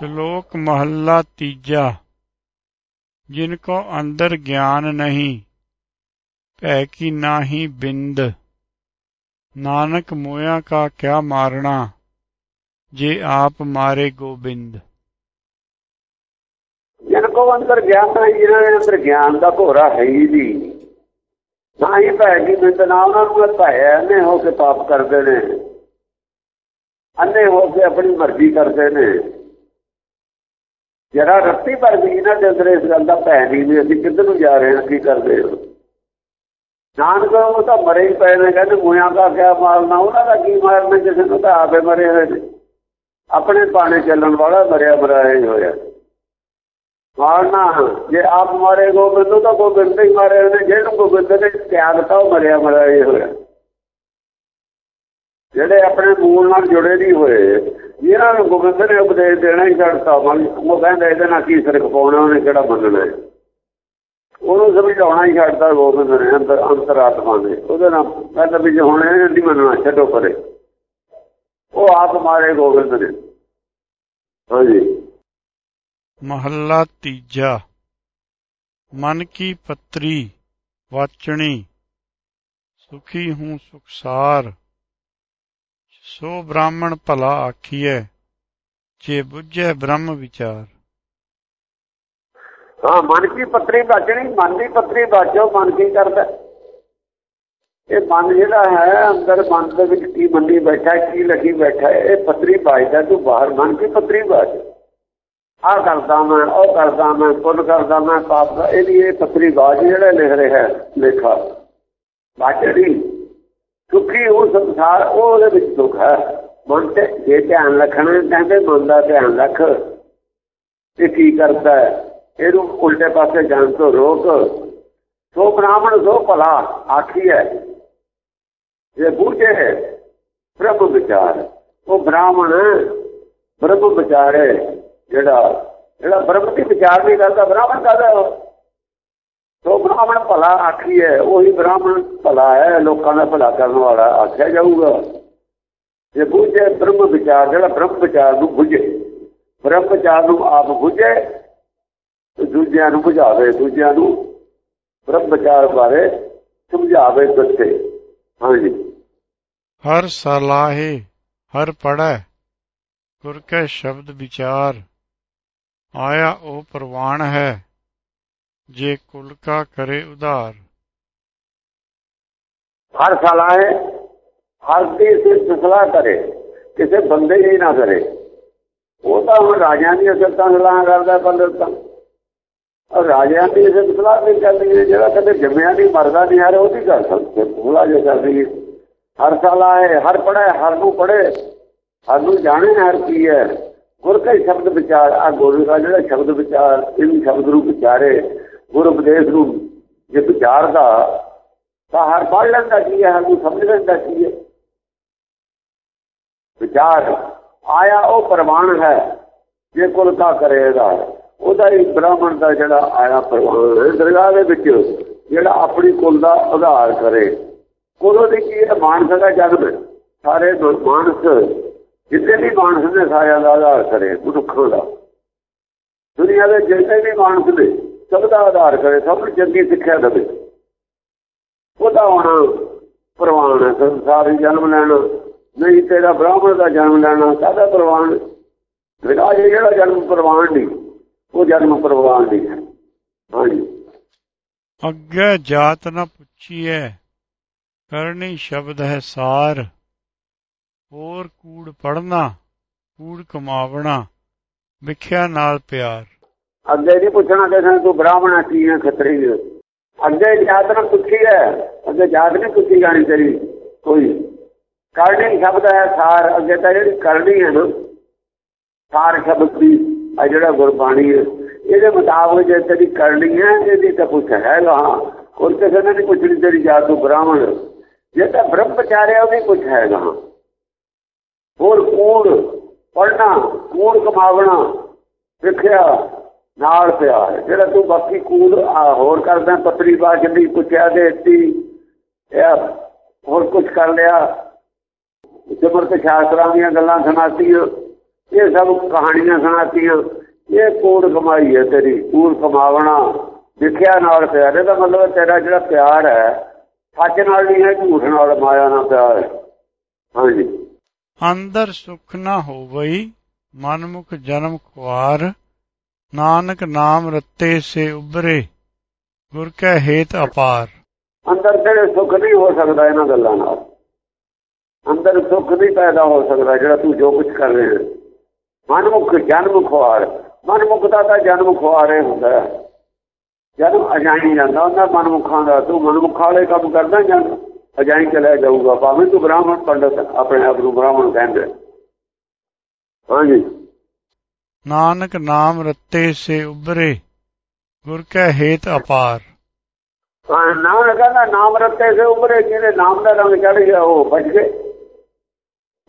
ਸ਼ਲੋਕ ਮਹੱਲਾ ਤੀਜਾ। ਜਿਨ ਕੋ ਅੰਦਰ ਗਿਆਨ ਨਹੀਂ, ਭੈ ਕੀ ਨਾਹੀ ਬਿੰਦ। ਨਾਨਕ ਮੋਇਆ ਕਾ ਕਿਆ ਮਾਰਣਾ, ਜੇ ਆਪ ਮਾਰੇ ਗੋਬਿੰਦ। ਜਿਨ ਕੋ ਅੰਦਰ ਗਿਆਨ ਨਹੀਂ ਜਿਹਨਾਂ ਦੇ ਅੰਦਰ ਗਿਆਨ ਦਾ ਘੋਰਾ ਹੈ ਹੀ ਨਹੀਂ। ਨਾ ਹੀ ਭੈ ਕੀ ਬਿੰਦ, ਨਾ ਉਹਨਾਂ ਨੂੰ ਭੈ ਨੇ ਹੋ ਕੇ ਪਾਪ ਕਰਦੇ ਨੇ, ਅੰਨੇ ਹੋ ਕੇ ਆਪਣੀ ਮਰਜ਼ੀ ਕਰਦੇ ਨੇ। ਜਰਾ ਰੱਤੀ ਪਰ ਵੀ ਇਹਨਾਂ ਦੇ ਇਸ ਗੱਲ ਦਾ ਭੈ ਨਹੀਂ ਵੀ ਅਸੀਂ ਕਿੱਧਰ ਨੂੰ ਜਾ ਰਹੇ ਹਾਂ, ਕੀ ਕਰਦੇ ਹਾਂ। ਨਾਨਕ ਉਹ ਤਾਂ ਮਰੇ ਹੀ ਪਏ ਨੇ, ਕਹਿੰਦੇ ਮੂਆਂ ਦਾ ਕਿਆ ਮਾਰਨਾ ਉਹਨਾਂ ਦਾ ਕੀ ਮਾਰਨਾ ਕਿਸੇ ਨੂੰ ਤਾਂ ਆਪੇ ਮਰੇ ਹੋਏ ਨੇ। ਆਪਣੇ ਪਾਣੇ ਚੱਲਣ ਵਾਲਾ ਮਰਿਆ ਮਰਾਇਆ ਹੋਇਆ। ਮਾਰਨਾ ਜੇ ਆਪ ਮਾਰੇ ਗੋਬਿੰਦ ਤਾਂ ਗੋਬਿੰਦ ਹੀ ਮਾਰੇ ਨੇ, ਜਿਹਨੂੰ ਗੋਬਿੰਦ ਨੇ ਤਿਆਗਤਾ ਉਹ ਮਰਿਆ ਮਰਾਇਆ ਹੋਇਆ। ਜਿਹੜੇ ਆਪਣੇ ਮੂਲ ਨਾਲ ਜੁੜੇ ਨਹੀਂ ਹੋਏ ਜਿਹਨਾਂ ਨੂੰ ਗੋਬਿੰਦ ਨੇ ਉਪਦੇਸ਼ ਦੇਣਾ ਹੀ ਛੱਡਤਾ ਮੰਨ ਉਹ ਕਹਿੰਦਾ ਇਹਦੇ ਨਾਲ ਕੀ ਸਿਰਕ ਪਾਉਣਾ, ਉਹਨੇ ਕਿਹੜਾ ਮੰਨਣਾ ਹੈ? ਉਹਨੂੰ ਸਮਝਾਉਣਾ ਹੀ ਛੱਡਦਾ ਗੋਬਿੰਦ ਨੇ ਅੰਦਰ ਅੰਤਰਾਤਮਾ ਨੇ। ਉਹਦੇ ਨਾਲ ਕਹਿੰਦਾ ਵੀ ਜੇ ਹੁਣ ਇਹਨੇ ਨਹੀਂ ਮੰਨਣਾ, ਛੱਡੋ ਪਰੇ। ਉਹ ਆਪ ਮਾਰੇ ਗੋਬਿੰਦ ਨੇ। ਹਾਂਜੀ। ਮਹੱਲਾ ਤੀਜਾ। ਮਨ ਕੀ ਪੱਤਰੀ ਵਾਚਣੀ, ਸੁਖੀ ਹੂੰ ਸੁਖਸਾਰ ਸੋ ਬ੍ਰਾਹਮਣ ਭਲਾ ਆਖੀਐ, ਜੇ ਬੁੱਝੇ ਬ੍ਰਹਮ ਵਿਚਾਰ। ਹਾਂ, ਮਨ ਕੀ ਪੱਤਰੀ ਬਾਜਣੀ, ਮਨ ਦੀ ਪੱਤਰੀ ਬਾਜੋ, ਮਨ ਕੀ ਕਰਦਾ? ਇਹ ਮਨ ਜਿਹੜਾ ਹੈ, ਅੰਦਰ ਮਨ ਦੇ ਵਿੱਚ ਕੀ ਮੰਡੀ ਬੈਠਾ, ਕੀ ਲੱਗੀ ਬੈਠਾ, ਇਹ ਪਤਰੀ ਬਾਜਦਾ ਤੂੰ ਬਾਹਰ, ਮਨ ਕੀ ਪੱਤਰੀ ਬਾਜ? ਆ ਕਰਦਾ ਮੈਂ, ਉਹ ਕਰਦਾ ਮੈਂ ਪੁੱਲ ਕਰਦਾ ਮੈਂ, ਪਾਪ ਦਾ ਇਹਦੀ ਇਹ ਪੱਤਰੀ ਬਾਜ ਜਿਹੜਾ ਲਿਖ ਰਿਹਾ, ਲੇਖਾ। ਬਾਜੜੀ ਸੁਖੀ ਉਹ ਸੰਸਾਰ ਉਹਦੇ ਵਿੱਚ ਦੁੱਖ ਹੈ। ਮਨ ਤੇ ਜੇ ਧਿਆਨ ਰੱਖਣਾ ਕਹਿੰਦੇ ਮਨ ਦਾ ਧਿਆਨ ਰੱਖ। ਇਹ ਕੀ ਕਰਦਾ ਇਹਨੂੰ ਉਲਟੇ ਪਾਸੇ ਜਾਣ ਤੋਂ ਰੋਕ। ਸੋ ਬ੍ਰਾਹਮਣ, ਸੋ ਭਲਾ, ਆਖੀ ਹੈ। ਇਹ ਬੂਝੇ ਪ੍ਰਭੂ ਵਿਚਾਰ। ਉਹ ਬ੍ਰਾਹਮਣ ਪ੍ਰਭੂ ਵਿਚਾਰੇ, ਜਿਹੜਾ ਜਿਹੜਾ ਬ੍ਰਹਮ ਦੀ ਵਿਚਾਰ ਨਹੀਂ ਕਰਦਾ, ਬ੍ਰਾਹਮਣ ਕਰਦਾ ਜੋ ਬ੍ਰਾਹਮਣ ਭਲਾ ਆਖੀ ਹੈ ਉਹੀ ਬ੍ਰਾਹਮਣ ਭਲਾ ਹੈ ਲੋਕਾਂ ਦਾ ਭਲਾ ਕਰਨ ਵਾਲਾ ਆਖਿਆ ਜਾਊਗਾ। ਜੇ ਬੁੱਝੇ, ਬ੍ਰਹਮ ਵਿਚਾਰ, ਜਿਹੜਾ ਬ੍ਰਹਮ ਵਿਚਾਰ ਨੂੰ ਬੁੱਝੇ, ਬ੍ਰਹਮ ਵਿਚਾਰ ਨੂੰ ਆਪ ਬੁੱਝੇ ਦੂਜਿਆਂ ਨੂੰ ਬੁਝਾਵੇ, ਦੂਜਿਆਂ ਨੂੰ ਬ੍ਰਹਮ ਵਿਚਾਰ ਬਾਰੇ ਸਮਝਾਵੇ ਦੱਸੇ। ਹਾਂਜੀ। ਹਰ ਸਲਾਹੇ, ਹਰ ਪੜੈ ਗੁਰ ਕੇ ਸ਼ਬਦ ਵਿਚਾਰ, ਆਇਆ ਉਹ ਪ੍ਰਵਾਨ ਹੈ। जे कुल का करे उधार ਹਰ ਸਲਾਹੇ ਹਰ ਦੀ ਸਿਰਫ ਸਲਾਹ ਕਰੇ ਕਿਸੇ ਬੰਦੇ ਹੀ ਨਾ ਕਰੇ ਉਹ ਤਾਂ ਹੁਣ ਰਾਜਿਆਂ ਦੀ ਅਸਲਤਾਂ ਸਲਾਹ ਕਰਦਾ ਬੰਦੇ ਤਾਂ ਔਰ ਰਾਜਿਆਂ ਦੀ ਅਸਲ ਸਲਾਹ ਨਹੀਂ ਕਰਦੀ ਹੈ ਜਿਹੜਾ ਕਦੇ ਜੰਮਿਆ ਨਹੀਂ ਮਰਦਾ ਨਹੀਂ ਹਰ ਉਹਦੀ ਗੱਲ ਸਕਦੇ ਭੂਲਾ ਜੇ ਕਰਦੀ ਹੈ ਹਰ ਸਲਾਹੇ ਹਰ ਪੜ੍ਹੇ ਹਰ ਨੂੰ ਪੜ੍ਹੇ ਹਰ ਨੂੰ ਜਾਣੇ ਹਰ ਕੀ ਹੈ ਗੁਰ ਕੇ ਸ਼ਬਦ ਵਿਚਾਰ ਆ ਗੁਰੂ ਦਾ ਜਿਹੜਾ ਸ਼ਬਦ ਵਿਚਾਰ ਇਹ ਸ਼ਬਦ ਨੂੰ ਵਿਚਾਰੇ ਗੁਰ ਉਪਦੇਸ਼ ਨੂੰ ਜੇ ਵਿਚਾਰਦਾ ਤਾਂ ਹਰ ਪੜ ਲੈਂਦਾ ਕੀ ਹੈ, ਹਰ ਨੂੰ ਸਮਝ ਲੈਂਦਾ ਕੀ ਹੈ। ਵਿਚਾਰ ਆਇਆ ਉਹ ਪ੍ਰਮਾਣ ਹੈ, ਜੇ ਕੁਲ ਕਾ ਕਰੇਗਾ ਉਹਦਾ ਹੀ ਬ੍ਰਾਹਮਣ ਦਾ ਜਿਹੜਾ ਆਇਆ ਪ੍ਰਮਾਣ ਦਰਗਾਹ ਦੇ ਵਿੱਚ ਜਿਹੜਾ ਆਪਣੀ ਕੁਲ ਦਾ ਆਧਾਰ ਕਰੇ। ਕੁਲ ਦੀ ਕੀ ਹੈ? ਮਾਨਸ ਦਾ ਜਨਮ ਸਾਰੇ ਮਾਨਸ ਜਿੱਤੇ ਵੀ ਮਾਨਸ ਨੇ ਸਾਰਿਆਂ ਦਾ ਆਧਾਰ ਕਰੇ, ਮਨੁੱਖਾਂ ਦਾ। ਦੁਨੀਆ ਦੇ ਜਿੰਨੇ ਵੀ ਮਾਨਸ ਨੇ ਸਭ ਦਾ ਆਧਾਰ ਕਰੇ, ਸਭ ਨੂੰ ਚੰਗੀ ਸਿੱਖਿਆ ਦੇਵੇ। ਉਹਦਾ ਹੋਣਾ ਪ੍ਰਵਾਨ ਹੈ, ਸੰਸਾਰੀ ਜਨਮ ਲੈਣਾ, ਨਹੀਂ ਤੇਰਾ ਬ੍ਰਾਹਮਣ ਦਾ ਜਨਮ ਲੈਣਾ ਕਾਹਦਾ ਪ੍ਰਵਾਨ। ਵਿਰਾਜ ਜਿਹੜਾ ਜਨਮ ਪ੍ਰਵਾਨ ਨਹੀਂ, ਉਹ ਜਨਮ ਪ੍ਰਵਾਨ ਨਹੀਂ ਹੈ। ਹਾਂਜੀ। ਅੱਗੇ ਜਾਤ ਨਾ ਪੁੱਛੀਐ, ਕਰਨੀ ਸ਼ਬਦ ਹੈ ਸਾਰ। ਹੋਰ ਕੂੜ ਪੜਨਾ ਕੂੜ ਕਮਾਵਣਾ ਵਿਖਿਆ ਨਾਲ ਪਿਆਰ। ਅੱਗੇ ਨਹੀਂ ਪੁੱਛਣਾ ਕਿਸੇ ਤੂੰ ਬ੍ਰਾਹਮਣ ਆ, ਕੀ ਹੈ ਖੱਤਰੀ ਹੈ ਅੱਗੇ ਜਾਤ ਨਾ ਪੁੱਛੀ ਹੈ ਅੱਗੇ ਜਾਤ ਨਹੀਂ ਪੁੱਛੀ ਜਾਣੀ ਤੇਰੀ ਕੋਈ। ਕਰਨੀ ਸ਼ਬਦ ਹੈ ਸਾਰ। ਅੱਗੇ ਤਾਂ ਜਿਹੜੀ ਕਰਨੀ ਹੈ ਨਾ, ਸਾਰ ਸ਼ਬਦ ਦੀ ਆ ਜਿਹੜਾ ਗੁਰਬਾਣੀ ਹੈ ਇਹਦੇ ਮੁਤਾਬਕ ਜੇ ਤੇਰੀ ਕਰਨੀ ਹੈ ਇਹਦੀ ਤਾਂ ਪੁੱਛ ਹੈਗਾ। ਹੋਰ ਕਿਸੇ ਨੇ ਨਹੀਂ ਪੁੱਛਣੀ ਤੇਰੀ ਜਾਤ ਤੋਂ ਬ੍ਰਾਹਮਣ। ਜੇ ਤਾਂ ਬ੍ਰਹਮਚਾਰਿਆ ਉਹਦੀ ਪੁੱਛ ਹੈਗਾ। ਹੋਰ ਕੂੜ ਪੜਨਾ ਕੂੜ ਕਮਾਵਣਾ, ਸਿੱਖਿਆ ਨਾਲ ਪਿਆਰ ਜਿਹੜਾ ਤੂੰ ਬਾਕੀ ਕੂੜ ਹੋਰ ਕਰਦਾ, ਪਤਰੀ ਬਾਜਦੀ ਪੁੱਛਿਆ ਦੇਤੀ, ਇਹ ਹੋਰ ਕੁਝ ਕਰ ਲਿਆ। ਜਬਰ ਤੇ ਸ਼ਾਸਤਰਾਂ ਦੀਆਂ ਗੱਲਾਂ ਸੁਣਾਤੀ ਇਹ ਸਭ ਕਹਾਣੀਆਂ ਸੁਣਾਤੀਆਂ। ਇਹ ਕੋੜ ਕਮਾਈ ਹੈ ਤੇਰੀ, ਕੂੜ ਕਮਾਵਣਾ। ਵਿਖਿਆ ਨਾਲ ਪਿਆਰ ਇਹਦਾ ਮਤਲਬ ਤੇਰਾ ਜਿਹੜਾ ਪਿਆਰ ਹੈ, ਸੱਚ ਨਾਲ ਨਹੀਂ ਹੈ, ਝੂਠ ਨਾਲ ਮਾਇਆ ਨਾਲ ਪਿਆਰ ਹੈ। ਹਾਂਜੀ। ਅੰਦਰ ਸੁਖ ਨਾ ਹੋਵਈ, ਮਨਮੁਖ ਜਨਮ ਖੁਆਰ ਨਾਨਕ ਨਾਮ ਰਤੇ ਸੇ ਉਬਰੇ ਗੁਰ ਕੈ ਹੇਤ ਅਪਾਰ। ਅੰਦਰ ਤੇਰੇ ਸੁੱਖ ਨਹੀਂ ਹੋ ਸਕਦਾ ਇਹਨਾਂ ਗੱਲਾਂ ਨਾਲ। ਅੰਦਰ ਸੁੱਖ ਨਹੀਂ ਪੈਦਾ ਹੋ ਸਕਦਾ ਜਿਹੜਾ ਤੂੰ ਜੋ ਕੁਝ ਕਰ ਰਿਹਾ ਮਨਮੁਖ ਜਨਮ ਖੁਆਰ ਮਨਮੁਖ ਦਾ ਤਾਂ ਜਨਮ ਖੁਆਰੇ ਹੁੰਦਾ ਜਨਮ ਅਜਾਈ ਜਾਂਦਾ, ਉਹਨਾਂ ਮਨਮੁਖਾਂ ਦਾ। ਤੂੰ ਮਨਮੁਖਾਂ ਵਾਲੇ ਕੰਮ ਕਰਦਾ ਜਾਂ ਅਜਾਈ ਚਲਿਆ ਜਾਊਗਾ? ਭਾਵੇਂ ਤੂੰ ਬ੍ਰਾਹਮਣ ਪੰਡਤ ਆਪਣੇ ਆਪ ਨੂੰ ਬ੍ਰਾਹਮਣ ਕਹਿੰਦੇ ਹਾਂਜੀ। ਨਾਨਕ ਨਾਮ ਰਤੇ ਸੇ ਉਬਰੇ ਗੁਰ ਕੈ ਹੇਤ ਅਪਾਰ। ਨਾਮ ਕਹਿੰਦਾ ਨਾਮ ਰੱਤੇ ਸੇ ਉਮਰੇ ਜਿਹਦੇ ਨਾਮ ਦਾ ਰੰਗ ਚੜ ਗਿਆ, ਉਹ ਬਚ ਗਏ।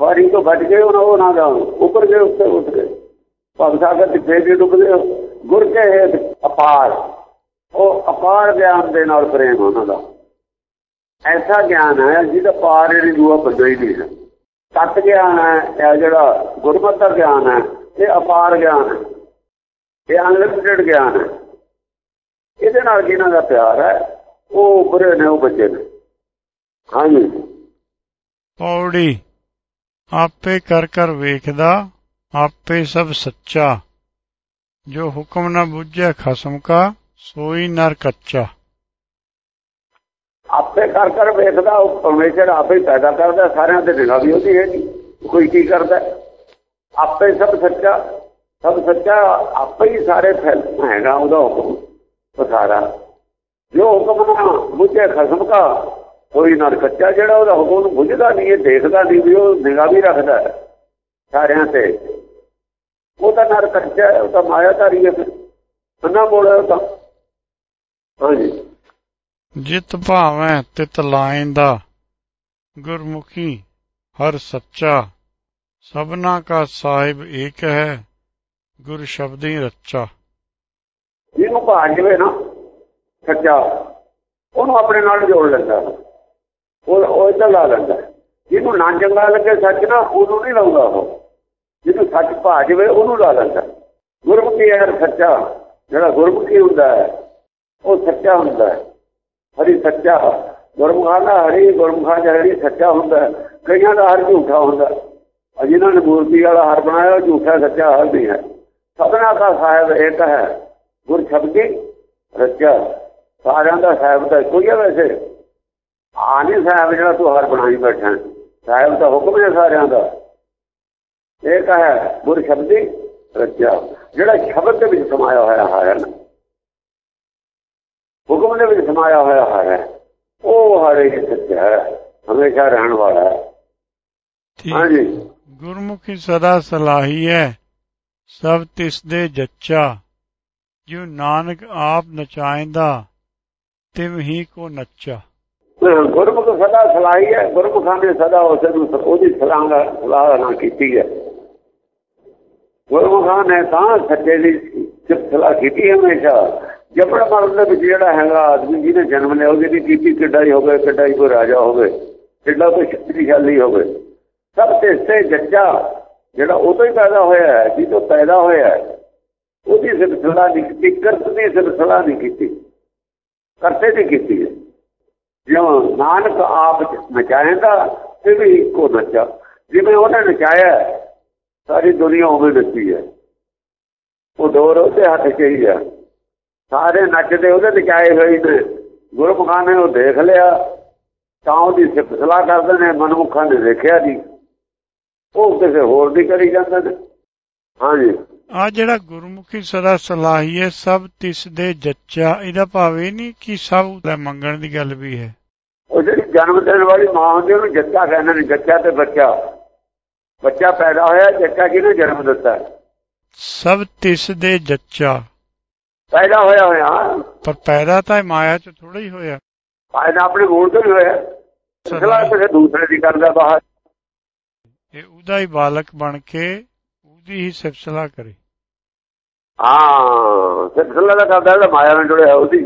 ਵਾਰੀ ਤੋਂ ਬਚ ਗਏ ਉਹ ਨਾ ਦਾ ਉੱਪਰ ਗਏ, ਉੱਤੇ ਉੱਠ ਗਏ। ਭਗਤ ਸਾਗਰ ਦੇ ਫੇਰ ਡੁੱਬਦੇ ਗੁਰ ਕੇ ਹੇਠ ਅਪਾਰ। ਉਹ ਅਪਾਰ ਗਿਆਨ ਦੇ ਨਾਲ ਪ੍ਰੇਮ ਉਹਨਾਂ ਦਾ। ਐਸਾ ਗਿਆਨ ਹੈ, ਜਿਹਦਾ ਪਾਰ ਇਹ ਦੂਆ ਬੰਦਾ ਹੀ ਨਹੀਂ ਹੈ। ਤਤ ਗਿਆਨ ਹੈ, ਇਹ ਜਿਹੜਾ ਗੁਰਮਤਿ ਦਾ ਗਿਆਨ ਹੈ ਇਹ ਅਪਾਰ ਗਿਆਨ ਹੈ। ਇਹ ਅਨਲਿਮਿਟਿਡ ਗਿਆਨ ਹੈ। ਇਹਦੇ ਨਾਲ ਜਿਹਨਾਂ ਦਾ ਪਿਆਰ ਹੈ ਉਹ ਬੁਰੇ ਨੇ ਉਹ ਬੱਚੇ ਨੇ। ਹਾਂਜੀ। ਪੌੜੀ ਆਪੇ ਕਰ ਕਰ ਵੇਖਦਾ ਆਪੇ ਸਭ ਸੱਚਾ। ਜੋ ਹੁਕਮ ਨਾ ਬੁੱਝੈ ਖਸਮ ਕਾ ਸੋਈ ਨਰ ਕੱਚਾ। ਆਪੇ ਕਰ ਕਰ ਵੇਖਦਾ ਉਹ ਪਰਮੇਸ਼ਰ ਆਪੇ ਪੈਦਾ ਕਰਦਾ ਸਾਰਿਆਂ ਤੇ ਨਿਗਾਹ ਵੀ ਉਹਦੀ ਹੈ ਕੋਈ ਕੀ ਕਰਦਾ? ਆਪੇ ਸਭ ਸੱਚਾ ਸਭ ਸੱਚਾ ਆਪੇ ਹੀ ਸਾਰੇ ਫੈਲ ਹੈਗਾ ਉਹਦਾ ਹੁਕਮ ਉਹ ਜੋ ਹੁਕਮ ਨਾ ਬੁੱਝੇ ਖਸਮ ਕਾ, ਕੋਈ ਨਰ ਕੱਚਾ ਜਿਹੜਾ ਉਹਦਾ ਹੁਕਮ ਨੂੰ ਬੁੱਝਦਾ ਨਹੀਂ, ਇਹ ਦੇਖਦਾ ਨਹੀਂ ਵੀ ਉਹ ਨਿਗਾਹ ਵੀ ਰੱਖਦਾ ਹੈ ਸਾਰਿਆਂ ਤੇ। ਉਹ ਤਾਂ ਨਰ ਕੱਚਾ ਉਹ ਤਾਂ ਮਾਇਆਧਾਰੀ ਹੈ। ਫਿਰ ਅੰਨਾ ਬੋਲਿਆ ਉਹ ਤਾਂ। ਹਾਂਜੀ। ਜਿਤ ਭਾਵੈ ਤਿਤ ਲਾਇਂਦਾ ਗੁਰਮੁਖੀ ਹਰ ਸੱਚਾ। ਸਭਨਾ ਕਾ ਸਾਹਿਬ ਏਕ ਹੈ, ਗੁਰ ਸ਼ਬਦੀ ਰੱਚਾ। ਜਿਹਨੂੰ ਭਾਜ ਜਵੇ ਨਾ ਸੱਚਾ ਉਹਨੂੰ ਆਪਣੇ ਨਾਲ ਜੋੜ ਲੈਂਦਾ। ਉਹ ਉਹ ਇੱਦਾਂ ਲਾ ਲੈਂਦਾ। ਜਿਹਨੂੰ ਨਾ ਚੰਗਾ ਲੱਗੇ ਸੱਚ ਨਾ, ਉਹਨੂੰ ਨਹੀਂ ਲਾਉਂਦਾ ਉਹ। ਜਿਹਨੂੰ ਸੱਚ ਭਾਜ ਜਵੇ, ਉਹਨੂੰ ਲਾ ਲੈਂਦਾ। ਗੁਰਮੁਖੀ ਹੈ ਸੱਚਾ, ਜਿਹੜਾ ਗੁਰਮੁਖੀ ਹੁੰਦਾ ਹੈ, ਉਹ ਸੱਚਾ ਹੁੰਦਾ ਹੈ। ਹਰੀ ਸੱਚਾ, ਗੁਰਮੁਖਾਂ ਹਰੀ ਗੁਰਮੁਖਾਂ ਹਰੀ ਸੱਚਾ ਹੁੰਦਾ ਕਈਆਂ ਦਾ ਹਰ ਝੂਠਾ ਹੁੰਦਾ। ਜਿਨ੍ਹਾਂ ਨੇ ਮੂਰਤੀ ਵਾਲਾ ਹਰ ਬਣਾਇਆ ਉਹ ਝੂਠਾ ਸੱਚਾ ਹਰ ਨਹੀਂ ਹੈ। ਸਭਨਾ ਦਾ ਸਾਹਿਬ ਇੱਕ ਹੈ ਗੁਰ ਸ਼ਬਦੀ ਰੱਜਾ ਸਾਰਿਆਂ ਦਾ ਸਾਹਿਬ ਤਾਂ ਇੱਕੋ ਹੀ ਹੈ ਵੈਸੇ। ਆ ਨਹੀਂ ਸਾਹਿਬ ਜਿਹੜਾ ਤੂੰ ਹਰ ਬਣਾਈ ਬੈਠਾ। ਸਾਹਿਬ ਦਾ ਹੁਕਮ ਹੈ ਸਾਰਿਆਂ ਦਾ। ਇੱਕ ਹੈ ਗੁਰ ਸ਼ਬਦੀ ਰੱਜਾ ਜਿਹੜਾ ਸ਼ਬਦ ਦੇ ਵਿੱਚ ਸਮਾਇਆ ਹੋਇਆ ਹੈ ਹੁਕਮ ਦੇ ਵਿੱਚ ਸਮਾਇਆ ਹੋਇਆ ਹੈ ਉਹ ਹਰੇ ਸੱਚਾ ਹੈ ਹਮੇਸ਼ਾ ਰਹਿਣ ਵਾਲਾ ਹੈ। ਹਾਂਜੀ। ਗੁਰਮੁਖੀ ਸਦਾ ਸਲਾਹੀ ਹੈ, ਸਭ ਤਿਸ ਦੇ ਜੱਚਾ। ਜੋ ਨਾਨਕ ਆਪ ਨਚਾਇਂਦਾ ਤਿਵ ਹੀ ਕੋ ਨੱਚਾ। ਗੁਰਮੁਖ ਸਦਾ ਸਲਾਹੀ ਹੈ, ਗੁਰਮੁਖਾਂ ਨੇ ਸਦਾ ਉਸ ਨੂੰ ਉਹਦੀ ਸਲਾਹ ਸਲਾਹ ਕੀਤੀ ਹੈ। ਗੁਰਮੁਖਾਂ ਨੇ ਤਾਂ ਸੱਚੇ ਦੀ ਸਲਾਹ ਕੀਤੀ ਹਮੇਸ਼ਾ। ਜਪੜ ਮਰਨ ਦੇ ਵਿੱਚ ਜਿਹੜਾ ਹੈਗਾ ਆਦਮੀ, ਜਿਹਨੇ ਜਨਮ ਲਿਆ, ਉਹਦੀ ਕੀਤੀ, ਕਿੱਡਾ ਹੀ ਹੋਵੇ, ਕਿੱਡਾ ਹੀ ਕੋਈ ਰਾਜਾ ਹੋਵੇ, ਕਿੱਡਾ ਕੋਈ ਸ਼ਕਤੀਸ਼ਾਲੀ ਹੋਵੇ। ਸਭ ਤੇ ਸੇ ਜੱਜਾ ਜਿਹੜਾ ਉਦੋਂ ਹੀ ਪੈਦਾ ਹੋਇਆ ਹੈ ਜਿਹਦੋਂ ਪੈਦਾ ਹੋਇਆ ਹੈ, ਉਹਦੀ ਸਿਲਸਿਲਾ ਨਹੀਂ ਕੀਤੀ, ਕਰਤ ਦੀ ਸਿਲਸਿਲਾ ਨਹੀਂ ਕੀਤੀ, ਕਰਤੇ ਦੀ ਕੀਤੀ ਹੈ। ਜਿਉਂ ਨਾਨਕ ਆਪ ਨਚਾਇਂਦਾ ਤੇ ਵੀ ਇੱਕੋ ਨੱਚਾ। ਜਿਵੇਂ ਉਹਨੇ ਨਚਾਇਆ ਸਾਰੀ ਦੁਨੀਆ ਉਵੇਂ ਨੱਚੀ ਹੈ। ਉਹ ਦੋ ਉਹਦੇ ਹੱਥ 'ਚ ਹੀ ਹੈ। ਸਾਰੇ ਨੱਚਦੇ ਉਹਦੇ ਨਚਾਏ ਹੋਏ ਨੇ। ਗੁਰਮੁਖਾਂ ਨੇ ਉਹ ਦੇਖ ਲਿਆ, ਤਾਂ ਉਹਦੀ ਸਿਫਤਲਾ ਕਰਦੇ ਨੇ, ਮਨਮੁਖਾਂ ਨੇ ਦੇਖਿਆ ਨਹੀਂ। ਉਹ ਕਿਸੇ ਹੋਰ ਦੀ ਕਰੀ ਜਾਂਦੇ ਨੇ ਹਾਂਜੀ। ਆ ਜਿਹੜਾ ਗੁਰਮੁਖੀ ਸਦਾ ਸਲਾਹੀ ਹੈ ਸਭ ਤਿਸ ਦੇ ਜੱਚਾ। ਇਹਦਾ ਭਾਵ ਇਹ ਨਹੀਂ ਕਿ ਸਭ ਦਾ ਮੰਗਣ ਦੀ ਗੱਲ ਵੀ ਹੈ। ਉਹ ਜਿਹੜੀ ਜਨਮ ਦੇਣ ਵਾਲੀ ਮਾਂ ਹੁੰਦੀ ਉਹਨੂੰ ਜੱਚਾ ਕਹਿੰਦੇ ਨੇ ਜੱਚਾ ਤੇ ਬੱਚਾ। ਬੱਚਾ ਪੈਦਾ ਹੋਇਆ ਜੱਚਾ ਕਿਹਨੇ ਜਨਮ ਦਿੱਤਾ? ਸਭ ਤਿਸ ਦੇ ਜੱਚਾ। ਪੈਦਾ ਹੋਇਆ ਹੋਇਆ। ਪਰ ਪੈਦਾ ਤਾਂ ਮਾਇਆ ਚ ਥੋੜਾ ਹੀ ਹੋਇਆ। ਪੈਦਾ ਆਪਣੇ ਮੂਲ ਤੋਂ ਹੀ ਹੋਇਆ। ਸਿਲਸਿਲਾ ਕਿਸੇ ਦੂਸਰੇ ਦੀ ਕਰਦਾ ਬਾਹਰ। ਇਹ ਉਹਦਾ ਹੀ ਬਾਲਕ ਬਣ ਕੇ ਉਹਦੀ ਹੀ ਸਿਫਤਲਾ ਕਰੇ। ਹਾਂ ਸਿਲਸਿਲਾ ਦਾ ਕਰਦਾ ਜਿਹੜਾ ਮਾਇਆ ਨਾਲ ਜੁੜਿਆ ਉਹਦੀ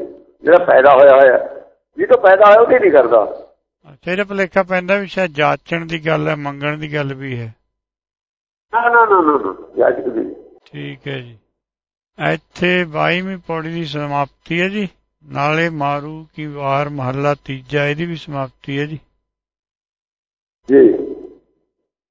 ਜਿਹੜਾ ਪੈਦਾ ਹੋਇਆ ਹੋਇਆ। ਜੀ ਤੋਂ ਪੈਦਾ ਹੋਇਆ ਉਹਦੀ ਨਹੀਂ ਕਰਦਾ। ਤੇਰੇ ਭਲੇਖਾ ਪੈਂਦਾ ਵੀ ਸ਼ਾਇਦ ਜਾਚਣ ਦੀ ਗੱਲ ਹੈ ਮੰਗਣ ਦੀ ਗੱਲ ਵੀ ਹੈ। ਨਾ ਨਾ ਨਾ ਨਾ ਜਾਜਕ ਦੀ ਠੀਕ ਹੈ ਜੀ। ਇੱਥੇ 22ਵੀਂ ਪੌੜੀ ਦੀ ਸਮਾਪਤੀ ਹੈ ਜੀ। ਨਾਲੇ ਮਾਰੂ ਕੀ ਵਾਰ ਮਹੱਲਾ ਤੀਜਾ ਇਹਦੀ ਵੀ ਸਮਾਪਤੀ ਹੈ ਜੀ। ਜੀ।